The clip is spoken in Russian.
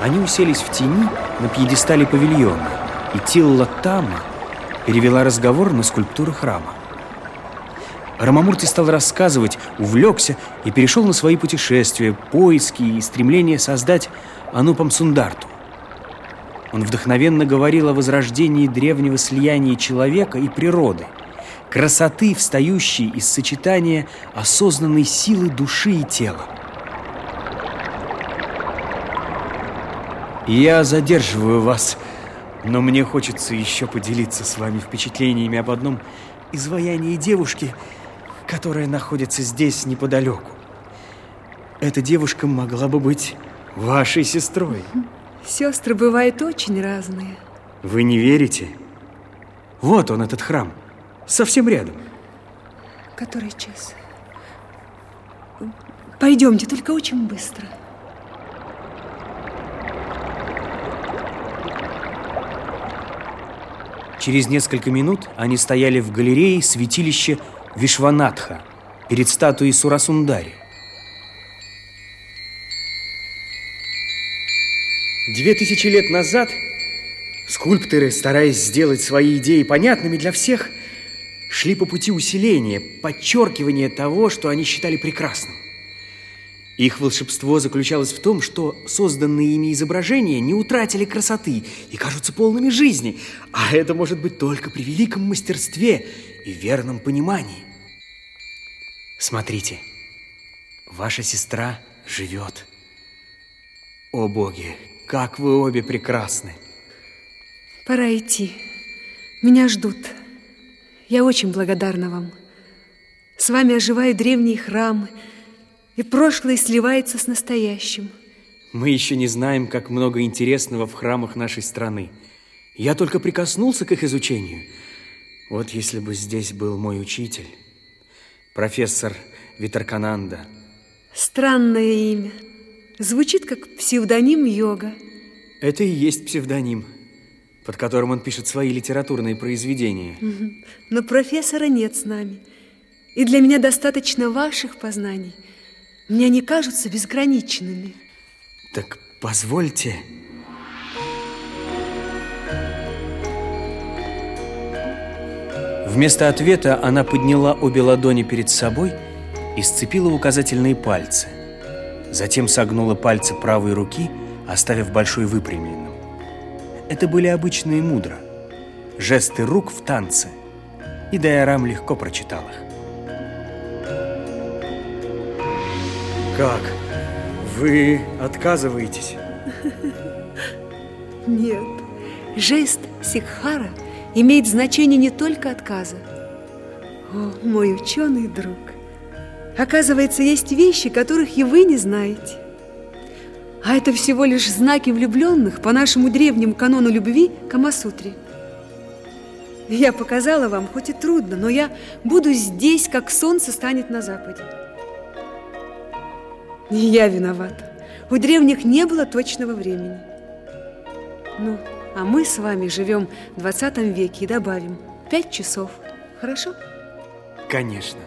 Они уселись в тени на пьедестале павильона, и Тилла Тама перевела разговор на скульптуру храма. Рамамурти стал рассказывать, увлекся и перешел на свои путешествия, поиски и стремление создать Анупам Сундарту. Он вдохновенно говорил о возрождении древнего слияния человека и природы, красоты, встающей из сочетания осознанной силы души и тела. Я задерживаю вас, но мне хочется еще поделиться с вами впечатлениями об одном изваянии девушки, которая находится здесь неподалеку. Эта девушка могла бы быть вашей сестрой. Сестры бывают очень разные. Вы не верите? Вот он, этот храм, совсем рядом. Который час? Пойдемте, только очень быстро. Через несколько минут они стояли в галерее святилища Вишванатха перед статуей Сурасундари. Две тысячи лет назад скульпторы, стараясь сделать свои идеи понятными для всех, шли по пути усиления, подчеркивания того, что они считали прекрасным. Их волшебство заключалось в том, что созданные ими изображения не утратили красоты и кажутся полными жизни, а это может быть только при великом мастерстве и верном понимании. Смотрите, ваша сестра живет. О боги, как вы обе прекрасны! Пора идти. Меня ждут. Я очень благодарна вам. С вами оживают древние храмы, и прошлое сливается с настоящим. Мы еще не знаем, как много интересного в храмах нашей страны. Я только прикоснулся к их изучению. Вот если бы здесь был мой учитель, профессор Витаркананда. Странное имя. Звучит как псевдоним йога. Это и есть псевдоним, под которым он пишет свои литературные произведения. Но профессора нет с нами. И для меня достаточно ваших познаний – мне они кажутся безграничными. Так позвольте. Вместо ответа она подняла обе ладони перед собой и сцепила указательные пальцы. Затем согнула пальцы правой руки, оставив большой выпрямленным. Это были обычные мудра, жесты рук в танце, и Дайарам легко прочитал их. Как? Вы отказываетесь? Нет. Жест Сикхара имеет значение не только отказа. О, мой ученый друг, оказывается, есть вещи, которых и вы не знаете. А это всего лишь знаки влюбленных по нашему древнему канону любви Камасутре. Я показала вам, хоть и трудно, но я буду здесь, как солнце станет на западе. Не я виновата. У древних не было точного времени. Ну, а мы с вами живем в 20 веке и добавим 5 часов. Хорошо? Конечно.